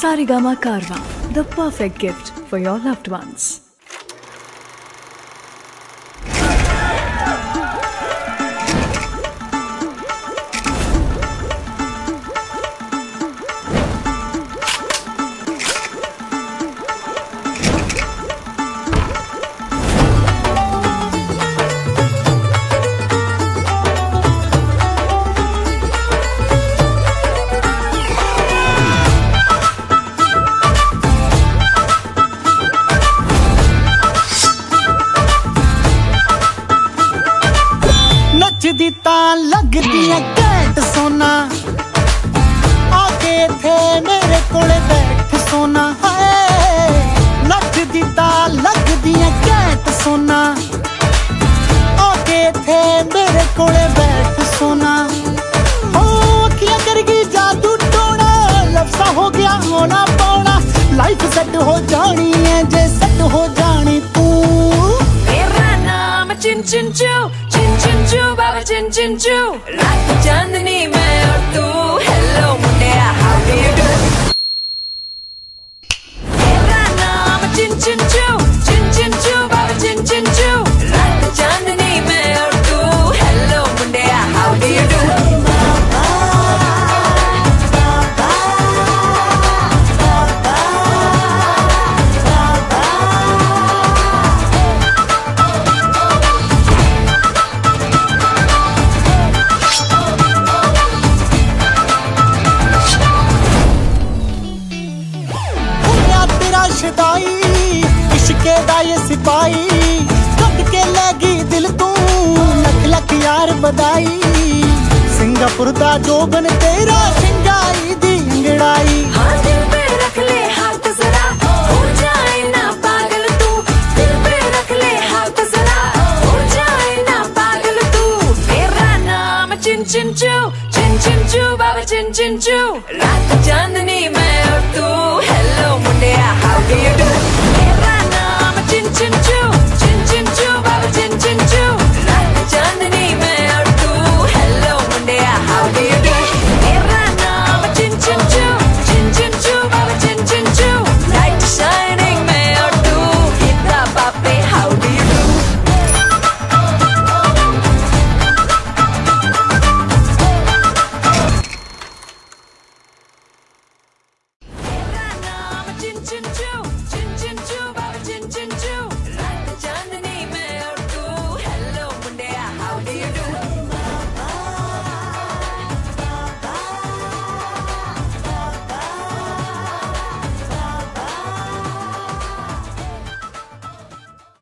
Sarigama Karma, the perfect gift for your loved ones. दी लगती है cat सोना। आगे थे मेरे को बैठ सोना। नचती लगती है कैट सोना। आगे थे मेरे को बैठ सोना। हो क्या करगी जादू टोड़ा लफ्सा हो गया, होना पौना। लाइफ सेट हो जानी है जे सेट हो जानी तू। मेरा नाम चिन चिन चिन चिन चू रात चांदनी मैं और तू। हेलो मुंडिया हाउ डू यू डू नाम चिन चिन चू ਰਸ਼ਦਾਈ ਇਸ਼ਕੇ ਦਾ ਇਹ ਸਿਪਾਈ ਕੱਢ ਕੇ ਲੈ ਗਈ ਦਿਲ ਤੋਂ ਲੱਖ ਲੱਖ ਯਾਰ ਬਦਾਈ ਸਿੰਗਾਪੁਰ ਦਾ ਜੋਬਨ ਤੇਰਾ ਸਿੰਗਾਈ ਦੀ ਅੰਗੜਾਈ ਹਾਂ ਦਿਲ ਪੇ ਰੱਖ ਲੈ ਹੱਥ ਜ਼ਰਾ ਹੋ ਜਾਏ ਨਾ ਪਾਗਲ ਤੂੰ ਦਿਲ ਪੇ ਰੱਖ ਲੈ ਹੱਥ ਜ਼ਰਾ ਹੋ ਜਾਏ ਨਾ ਪਾਗਲ ਤੂੰ ਤੇਰਾ ਨਾਮ ਚਿੰ ਚਿੰ ਚੂ ਚਿੰ ਚਿੰ ਚੂ ਬਾਬਾ ਚਿੰ ਚਿੰ ਚੂ ਰਾਤ ਚਾਂਦਨੀ ਮੈਂ